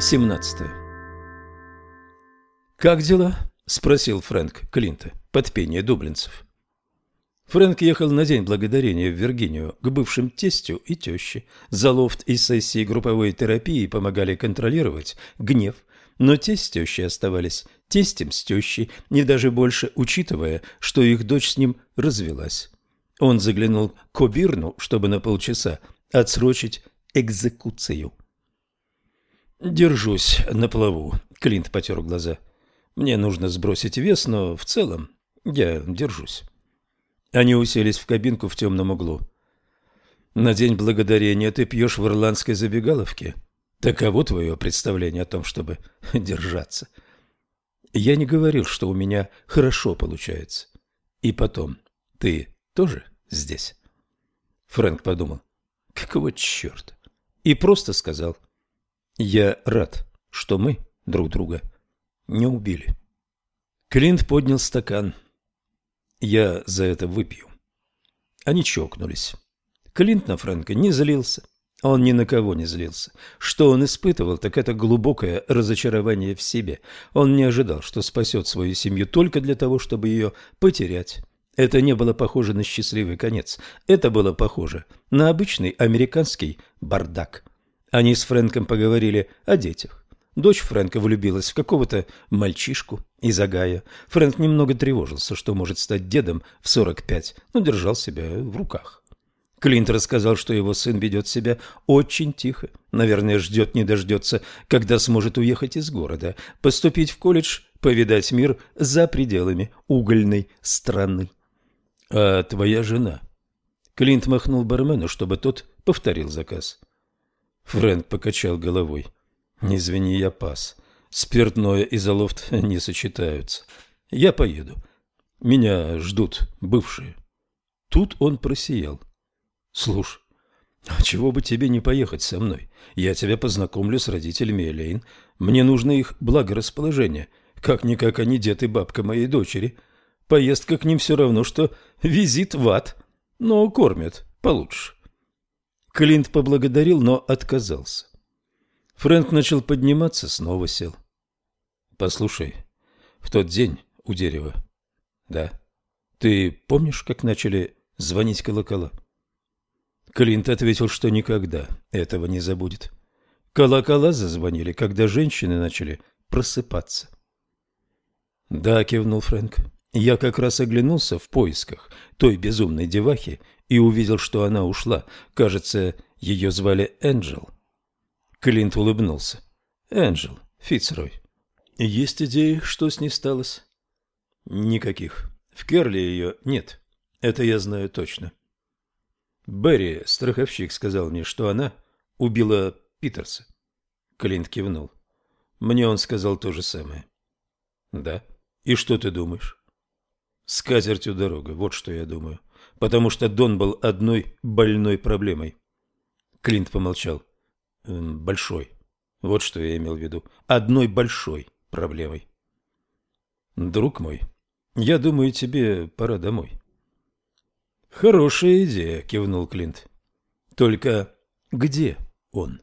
17. «Как дела?» – спросил Фрэнк Клинта под пение дублинцев. Фрэнк ехал на День Благодарения в Виргинию к бывшим тестю и теще. За лофт и сессии групповой терапии помогали контролировать гнев, но тесть с оставались тестем с тещей, не даже больше, учитывая, что их дочь с ним развелась. Он заглянул к Обирну, чтобы на полчаса отсрочить экзекуцию. «Держусь на плаву», — Клинт потер глаза. «Мне нужно сбросить вес, но в целом я держусь». Они уселись в кабинку в темном углу. «На День Благодарения ты пьешь в ирландской забегаловке? Таково твое представление о том, чтобы держаться?» «Я не говорил, что у меня хорошо получается. И потом, ты тоже здесь?» Фрэнк подумал. «Какого черта?» И просто сказал – я рад, что мы друг друга не убили. Клинт поднял стакан. Я за это выпью. Они чокнулись. Клинт на Фрэнка не злился. Он ни на кого не злился. Что он испытывал, так это глубокое разочарование в себе. Он не ожидал, что спасет свою семью только для того, чтобы ее потерять. Это не было похоже на счастливый конец. Это было похоже на обычный американский бардак. Они с Фрэнком поговорили о детях. Дочь Фрэнка влюбилась в какого-то мальчишку из Агая. Фрэнк немного тревожился, что может стать дедом в 45, но держал себя в руках. Клинт рассказал, что его сын ведет себя очень тихо. Наверное, ждет не дождется, когда сможет уехать из города, поступить в колледж, повидать мир за пределами угольной страны. «А твоя жена?» Клинт махнул бармену, чтобы тот повторил заказ. Фрэнк покачал головой. «Извини, я пас. Спиртное и залофт не сочетаются. Я поеду. Меня ждут бывшие». Тут он просиял. «Слушай, а чего бы тебе не поехать со мной? Я тебя познакомлю с родителями Элейн. Мне нужно их благорасположение. Как-никак они дед и бабка моей дочери. Поездка к ним все равно, что визит в ад. Но кормят получше». Клинт поблагодарил, но отказался. Фрэнк начал подниматься, снова сел. «Послушай, в тот день у дерева...» «Да. Ты помнишь, как начали звонить колокола?» Клинт ответил, что никогда этого не забудет. Колокола зазвонили, когда женщины начали просыпаться. «Да», — кивнул Фрэнк. «Я как раз оглянулся в поисках той безумной девахи и увидел, что она ушла. Кажется, ее звали Энджел. Клинт улыбнулся. Энджел, Фицрой. Есть идеи, что с ней сталось? Никаких. В Керли ее нет. Это я знаю точно. Берри, страховщик, сказал мне, что она убила Питерса. Клинт кивнул. Мне он сказал то же самое. Да. И что ты думаешь? С катертью дорога, вот что я думаю потому что Дон был одной больной проблемой. Клинт помолчал. «Эм, большой. Вот что я имел в виду. Одной большой проблемой. Друг мой, я думаю, тебе пора домой. Хорошая идея, кивнул Клинт. Только где он?